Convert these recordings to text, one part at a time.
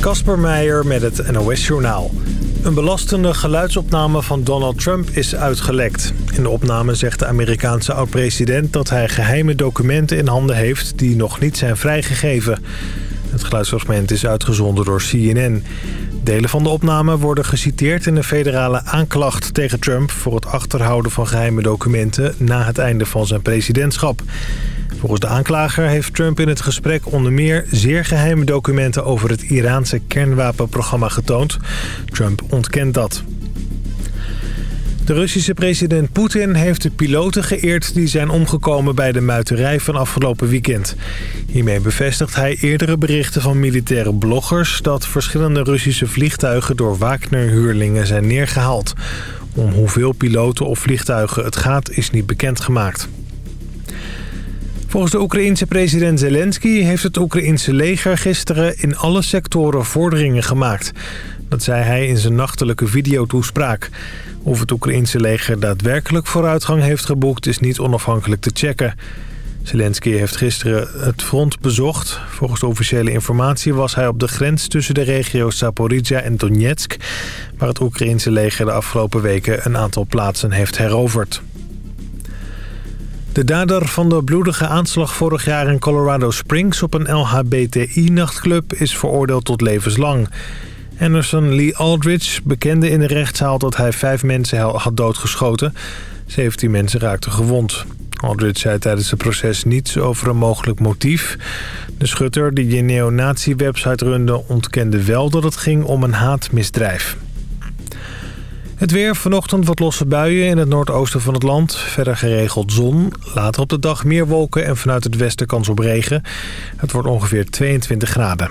Kasper Meijer met het NOS-journaal. Een belastende geluidsopname van Donald Trump is uitgelekt. In de opname zegt de Amerikaanse oud-president dat hij geheime documenten in handen heeft... die nog niet zijn vrijgegeven. Het geluidsfragment is uitgezonden door CNN. Delen van de opname worden geciteerd in een federale aanklacht tegen Trump... voor het achterhouden van geheime documenten na het einde van zijn presidentschap. Volgens de aanklager heeft Trump in het gesprek onder meer zeer geheime documenten over het Iraanse kernwapenprogramma getoond. Trump ontkent dat. De Russische president Poetin heeft de piloten geëerd die zijn omgekomen bij de muiterij van afgelopen weekend. Hiermee bevestigt hij eerdere berichten van militaire bloggers dat verschillende Russische vliegtuigen door Wagner-huurlingen zijn neergehaald. Om hoeveel piloten of vliegtuigen het gaat is niet bekendgemaakt. Volgens de Oekraïense president Zelensky heeft het Oekraïense leger gisteren in alle sectoren vorderingen gemaakt. Dat zei hij in zijn nachtelijke videotoespraak. Of het Oekraïense leger daadwerkelijk vooruitgang heeft geboekt is niet onafhankelijk te checken. Zelensky heeft gisteren het front bezocht. Volgens officiële informatie was hij op de grens tussen de regio's Zaporizhia en Donetsk... waar het Oekraïense leger de afgelopen weken een aantal plaatsen heeft heroverd. De dader van de bloedige aanslag vorig jaar in Colorado Springs op een LHBTI-nachtclub is veroordeeld tot levenslang. Anderson Lee Aldridge bekende in de rechtszaal dat hij vijf mensen had doodgeschoten. 17 mensen raakten gewond. Aldridge zei tijdens het proces niets over een mogelijk motief. De schutter die je neonazi-website runde ontkende wel dat het ging om een haatmisdrijf. Het weer, vanochtend wat losse buien in het noordoosten van het land. Verder geregeld zon. Later op de dag meer wolken en vanuit het westen kans op regen. Het wordt ongeveer 22 graden.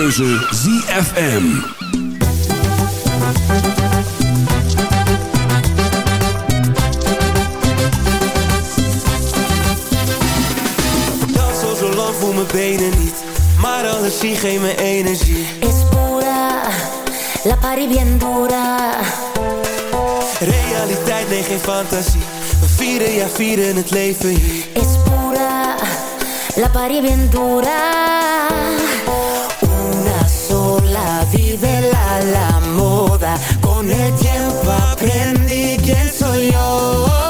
keuze ZFM. voel mijn benen niet Maar alles zie geen mijn energie. Es pura, la pari bien dura. Realiteit, nee geen fantasie. We vieren, ja vieren het leven hier. Es pura, la pari bien dura. con el tiempo aprendí quién soy yo.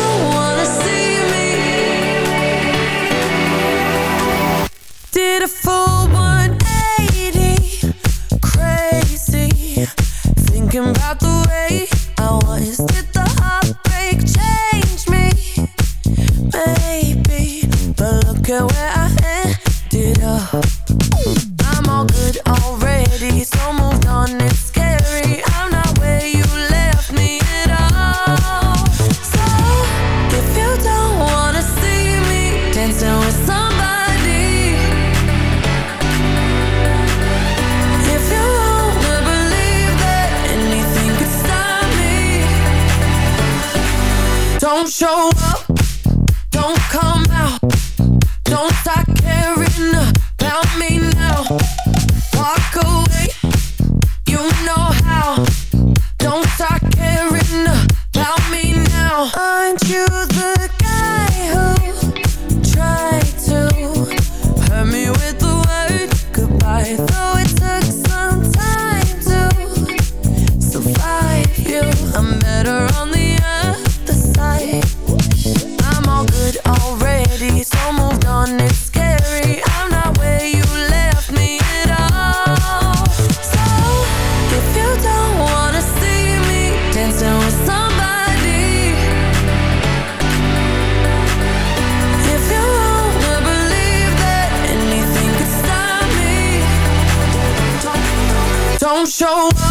show up.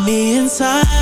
Me inside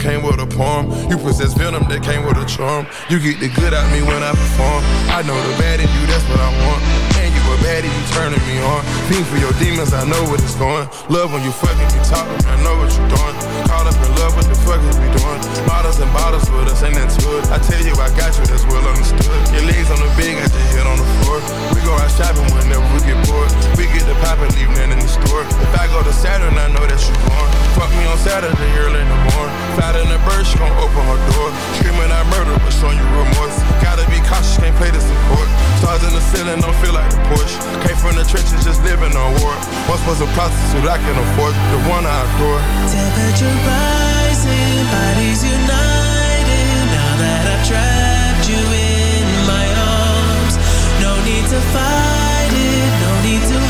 came with a poem. You possess venom that came with a charm. You get the good out me when I perform. I know the bad in you, that's what I want. And you a baddie, you turning me on. Fiend for your demons, I know what it's going. Love when you fucking me talking, I know what you're doing. Caught up in love, what the fuck is we doing? Bottles and bottles with us, ain't that it. I tell you, I got you, that's well understood. Your legs on the bed, got your head on the floor. We go out shopping whenever If I go to Saturn, I know that you born. Fuck me on Saturday early in the morning. Fat in the bird, she gon' open her door. Screaming I murder, but showing you remorse. Gotta be cautious, can't play this court. Stars in the ceiling, don't feel like a Porsche. Came from the trenches, just living on war. Once was a prostitute, I can afford the one I adore. Temperature rising, bodies united. Now that I've trapped you in my arms, no need to fight it, no need to